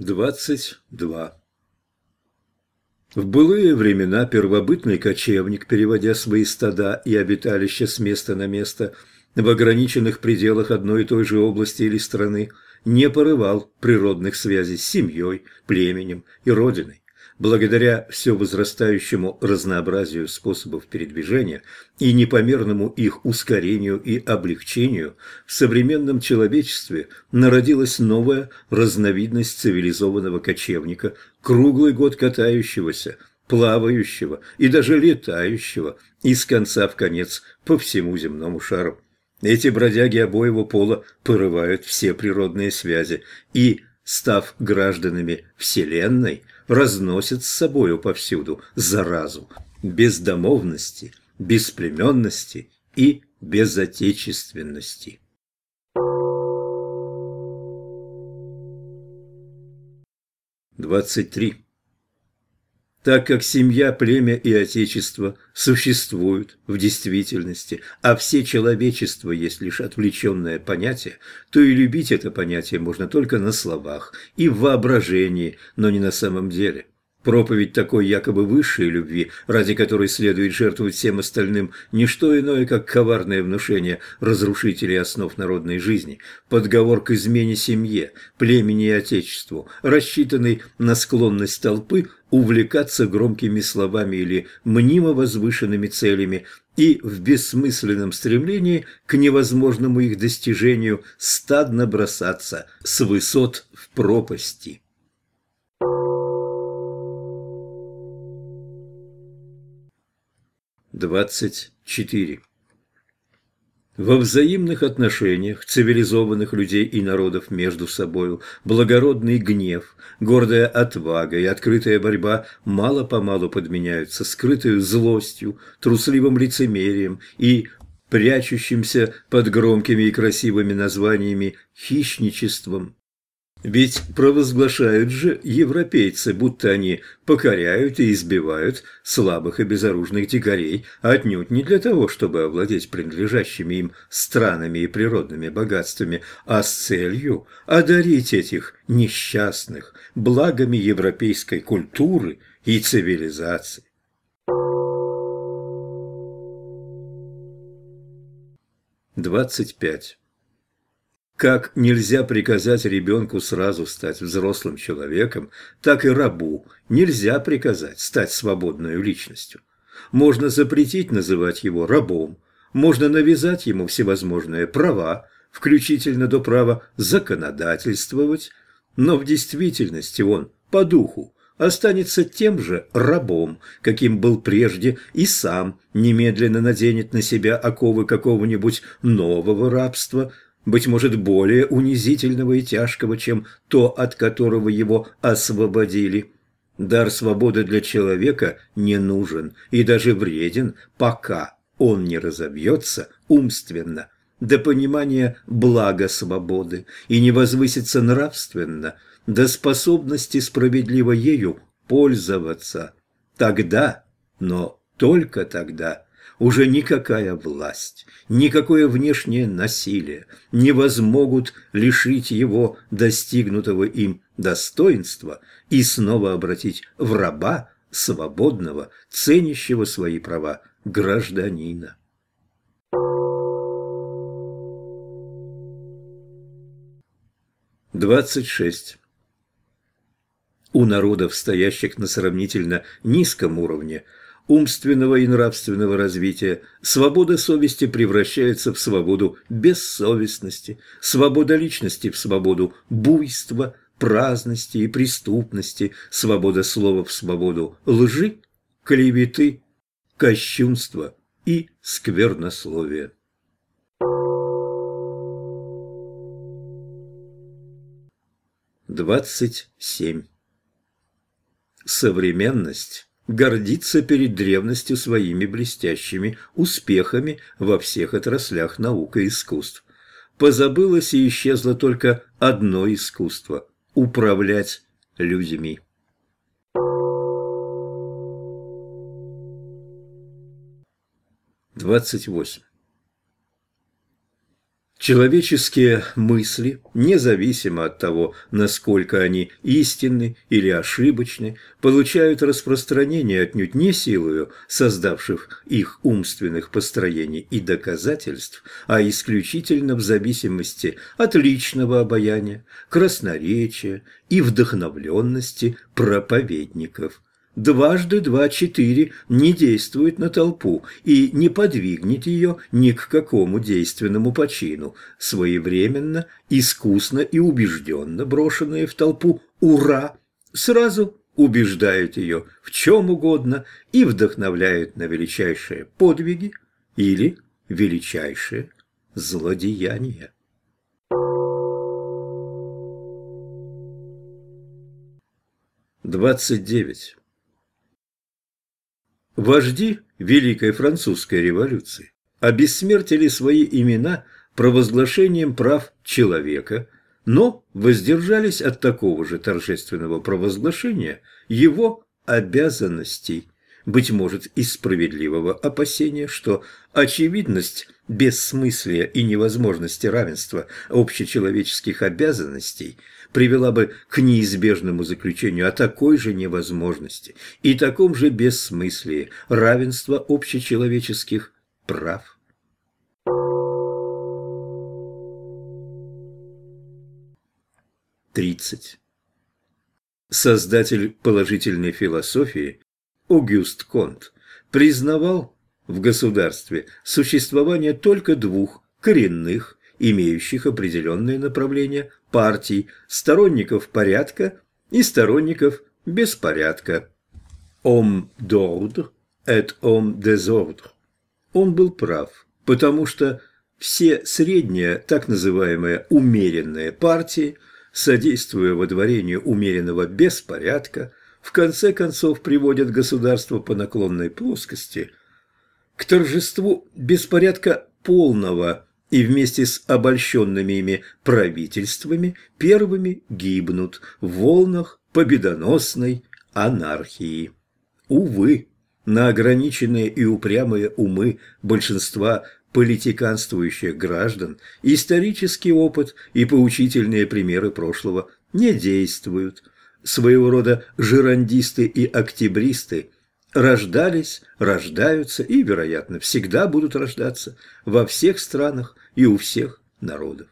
22. В былые времена первобытный кочевник, переводя свои стада и обиталища с места на место в ограниченных пределах одной и той же области или страны, не порывал природных связей с семьей, племенем и родиной. Благодаря все возрастающему разнообразию способов передвижения и непомерному их ускорению и облегчению, в современном человечестве народилась новая разновидность цивилизованного кочевника, круглый год катающегося, плавающего и даже летающего из конца в конец по всему земному шару. Эти бродяги обоего пола порывают все природные связи и, став гражданами Вселенной, разносят с собою повсюду заразу бездомовности, бесплеменности и безотечественности. Двадцать три так как семья, племя и отечество существуют в действительности, а все человечество есть лишь отвлеченное понятие, то и любить это понятие можно только на словах и в воображении, но не на самом деле. Проповедь такой якобы высшей любви, ради которой следует жертвовать всем остальным, не что иное, как коварное внушение разрушителей основ народной жизни, подговор к измене семье, племени и отечеству, рассчитанный на склонность толпы увлекаться громкими словами или мнимо возвышенными целями и в бессмысленном стремлении к невозможному их достижению стадно бросаться с высот в пропасти. Двадцать четыре. Во взаимных отношениях цивилизованных людей и народов между собою благородный гнев, гордая отвага и открытая борьба мало-помалу подменяются скрытою злостью, трусливым лицемерием и прячущимся под громкими и красивыми названиями хищничеством. Ведь провозглашают же европейцы, будто они покоряют и избивают слабых и безоружных дикарей, отнюдь не для того, чтобы овладеть принадлежащими им странами и природными богатствами, а с целью одарить этих несчастных благами европейской культуры и цивилизации. Двадцать пять. Как нельзя приказать ребенку сразу стать взрослым человеком, так и рабу нельзя приказать стать свободной личностью. Можно запретить называть его рабом, можно навязать ему всевозможные права, включительно до права законодательствовать, но в действительности он по духу останется тем же рабом, каким был прежде, и сам немедленно наденет на себя оковы какого-нибудь нового рабства – быть может, более унизительного и тяжкого, чем то, от которого его освободили. Дар свободы для человека не нужен и даже вреден, пока он не разобьется умственно до понимания блага свободы и не возвысится нравственно до способности справедливо ею пользоваться. Тогда, но только тогда, уже никакая власть, никакое внешнее насилие не возмогут лишить его достигнутого им достоинства и снова обратить в раба свободного, ценящего свои права гражданина. Двадцать шесть. У народов, стоящих на сравнительно низком уровне, умственного и нравственного развития, свобода совести превращается в свободу бессовестности, свобода личности в свободу буйства, праздности и преступности, свобода слова в свободу лжи, клеветы, кощунства и сквернословия. Двадцать семь. Современность гордится перед древностью своими блестящими успехами во всех отраслях наук и искусств. Позабылось и исчезло только одно искусство – управлять людьми. Двадцать восемь. Человеческие мысли, независимо от того, насколько они истинны или ошибочны, получают распространение отнюдь не силою создавших их умственных построений и доказательств, а исключительно в зависимости от личного обаяния, красноречия и вдохновленности проповедников – Дважды два – четыре не действует на толпу и не подвигнет ее ни к какому действенному почину. Своевременно, искусно и убежденно брошенные в толпу «Ура!» сразу убеждают ее в чем угодно и вдохновляют на величайшие подвиги или величайшее злодеяние. Двадцать девять. Вожди Великой Французской революции обессмертили свои имена провозглашением прав человека, но воздержались от такого же торжественного провозглашения его обязанностей, быть может, из справедливого опасения, что очевидность бессмыслия и невозможности равенства общечеловеческих обязанностей привела бы к неизбежному заключению о такой же невозможности и таком же бессмыслии равенства общечеловеческих прав. Тридцать. Создатель положительной философии Огюст Конт признавал в государстве существование только двух коренных имеющих определенные направления партий, сторонников порядка и сторонников беспорядка. «Homme d'ordre et homme désordre». Он был прав, потому что все средние, так называемые умеренные партии, содействуя водворению умеренного беспорядка, в конце концов приводят государство по наклонной плоскости к торжеству беспорядка полного и вместе с обольщенными ими правительствами первыми гибнут в волнах победоносной анархии. Увы, на ограниченные и упрямые умы большинства политиканствующих граждан исторический опыт и поучительные примеры прошлого не действуют. Своего рода жирандисты и октябристы рождались, рождаются и, вероятно, всегда будут рождаться во всех странах и у всех народов.